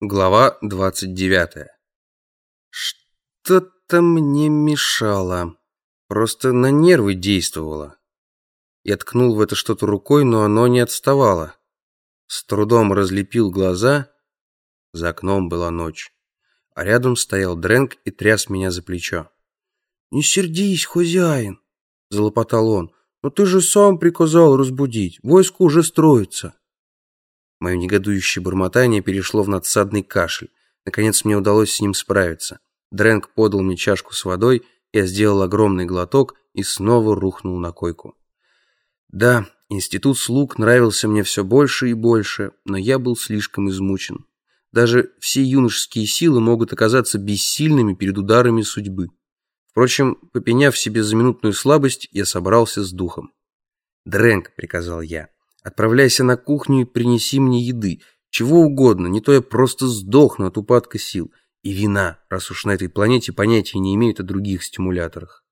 Глава 29. Что-то мне мешало. Просто на нервы действовало. Я ткнул в это что-то рукой, но оно не отставало. С трудом разлепил глаза. За окном была ночь. А рядом стоял Дрэнк и тряс меня за плечо. «Не сердись, хозяин!» — залопотал он. «Но ты же сам приказал разбудить. Войско уже строится». Мое негодующее бормотание перешло в надсадный кашель. Наконец мне удалось с ним справиться. Дрэнк подал мне чашку с водой, я сделал огромный глоток и снова рухнул на койку. Да, институт слуг нравился мне все больше и больше, но я был слишком измучен. Даже все юношеские силы могут оказаться бессильными перед ударами судьбы. Впрочем, попеняв себе за минутную слабость, я собрался с духом. «Дрэнк», — приказал я, Отправляйся на кухню и принеси мне еды. Чего угодно, не то я просто сдохну от упадка сил. И вина, раз уж на этой планете понятия не имеют о других стимуляторах.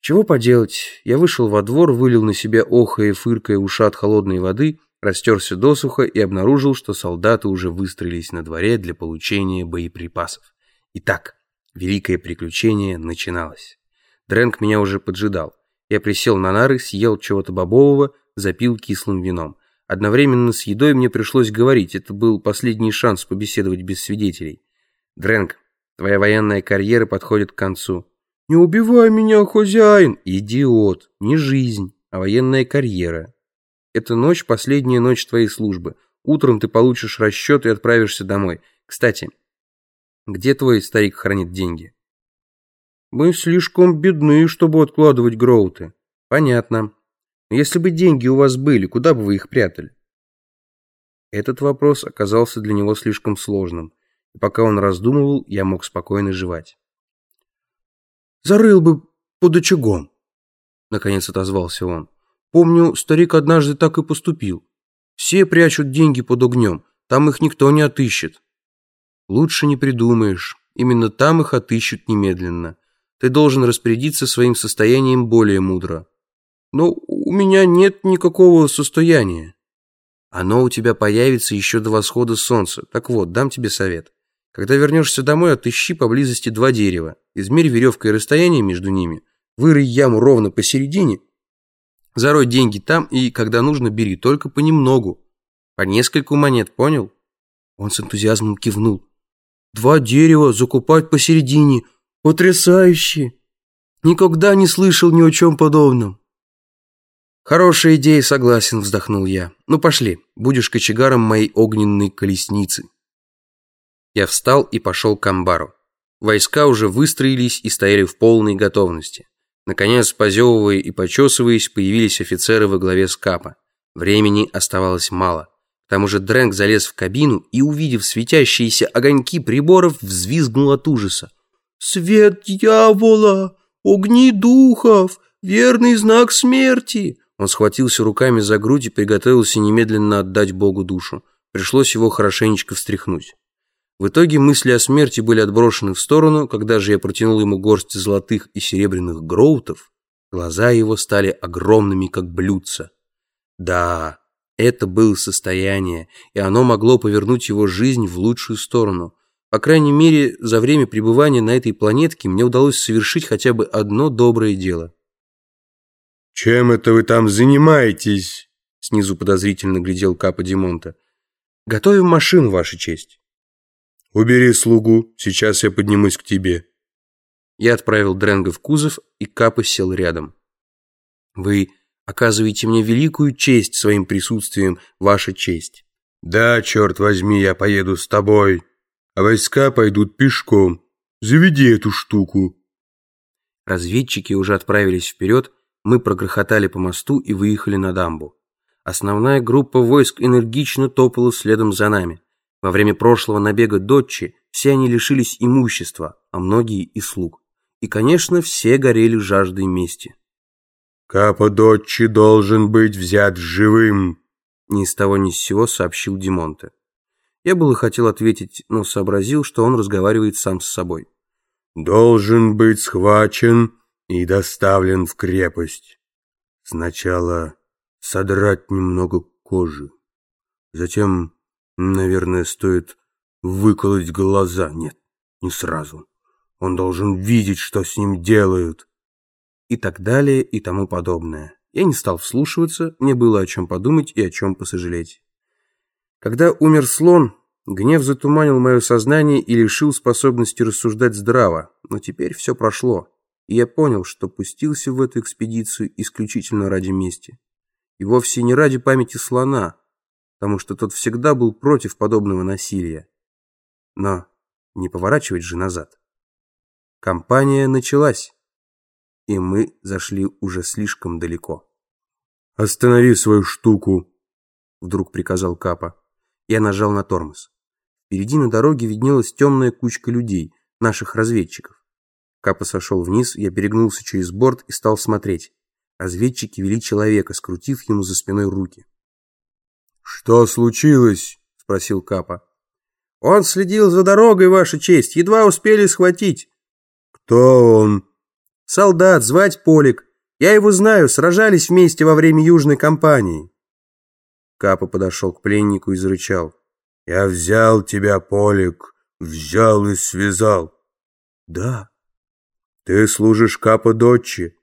Чего поделать, я вышел во двор, вылил на себя охая и фыркая ушат холодной воды, растерся досуха и обнаружил, что солдаты уже выстроились на дворе для получения боеприпасов. Итак, великое приключение начиналось. Дрэнк меня уже поджидал. Я присел на нары, съел чего-то бобового, запил кислым вином. Одновременно с едой мне пришлось говорить, это был последний шанс побеседовать без свидетелей. «Дрэнк, твоя военная карьера подходит к концу». «Не убивай меня, хозяин!» «Идиот! Не жизнь, а военная карьера. Эта ночь – последняя ночь твоей службы. Утром ты получишь расчет и отправишься домой. Кстати, где твой старик хранит деньги?» «Мы слишком бедны, чтобы откладывать гроуты». «Понятно. Но если бы деньги у вас были, куда бы вы их прятали? Этот вопрос оказался для него слишком сложным, и пока он раздумывал, я мог спокойно жевать. «Зарыл бы под очагом», — наконец отозвался он. «Помню, старик однажды так и поступил. Все прячут деньги под огнем, там их никто не отыщет». «Лучше не придумаешь. Именно там их отыщут немедленно. Ты должен распорядиться своим состоянием более мудро. Но у меня нет никакого состояния. Оно у тебя появится еще до восхода солнца. Так вот, дам тебе совет. Когда вернешься домой, отыщи поблизости два дерева. Измерь веревкой расстояние между ними. Вырой яму ровно посередине. Зарой деньги там и, когда нужно, бери. Только понемногу. По нескольку монет, понял? Он с энтузиазмом кивнул. Два дерева закупать посередине. Потрясающе! Никогда не слышал ни о чем подобном. «Хорошая идея, согласен», — вздохнул я. «Ну пошли, будешь кочегаром моей огненной колесницы». Я встал и пошел к амбару. Войска уже выстроились и стояли в полной готовности. Наконец, позевывая и почесываясь, появились офицеры во главе скапа. Времени оставалось мало. К тому же Дрэнк залез в кабину и, увидев светящиеся огоньки приборов, взвизгнул от ужаса. «Свет дьявола! Огни духов! Верный знак смерти!» Он схватился руками за грудь и приготовился немедленно отдать Богу душу. Пришлось его хорошенечко встряхнуть. В итоге мысли о смерти были отброшены в сторону, когда же я протянул ему горсть золотых и серебряных гроутов, глаза его стали огромными, как блюдца. Да, это было состояние, и оно могло повернуть его жизнь в лучшую сторону. По крайней мере, за время пребывания на этой планетке мне удалось совершить хотя бы одно доброе дело. «Чем это вы там занимаетесь?» Снизу подозрительно глядел Капа Димонта. «Готовим машину, Ваша честь». «Убери слугу, сейчас я поднимусь к тебе». Я отправил Дренга в кузов, и Капа сел рядом. «Вы оказываете мне великую честь своим присутствием, Ваша честь». «Да, черт возьми, я поеду с тобой, а войска пойдут пешком. Заведи эту штуку». Разведчики уже отправились вперед, мы прогрохотали по мосту и выехали на дамбу. Основная группа войск энергично топала следом за нами. Во время прошлого набега Дотчи все они лишились имущества, а многие и слуг. И, конечно, все горели жаждой мести. «Капа Дотчи должен быть взят живым», ни с того ни с сего сообщил Димонте. Я было хотел ответить, но сообразил, что он разговаривает сам с собой. «Должен быть схвачен и доставлен в крепость. Сначала содрать немного кожи. Затем, наверное, стоит Выколоть глаза? Нет, не сразу. Он должен видеть, что с ним делают. И так далее, и тому подобное. Я не стал вслушиваться, мне было о чем подумать и о чем посожалеть. Когда умер слон, гнев затуманил мое сознание и лишил способности рассуждать здраво, но теперь все прошло, и я понял, что пустился в эту экспедицию исключительно ради мести. И вовсе не ради памяти слона, потому что тот всегда был против подобного насилия. Но не поворачивать же назад. Компания началась, и мы зашли уже слишком далеко. «Останови свою штуку!» — вдруг приказал Капа. Я нажал на тормоз. Впереди на дороге виднелась темная кучка людей, наших разведчиков. Капа сошел вниз, я перегнулся через борт и стал смотреть. Разведчики вели человека, скрутив ему за спиной руки. «Что случилось?» — спросил Капа. «Он следил за дорогой, Ваша честь, едва успели схватить». «Кто он?» «Солдат, звать Полик. Я его знаю, сражались вместе во время Южной кампании». Капа подошел к пленнику и зарычал. «Я взял тебя, Полик, взял и связал». «Да». «Ты служишь Капа Дочи?»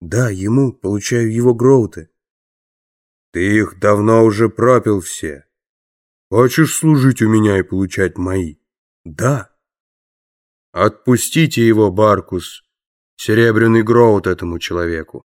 «Да, ему, получаю его гроуты». «Ты их давно уже пропил все. Хочешь служить у меня и получать мои?» «Да». Отпустите его, Баркус. Серебряный гроут этому человеку.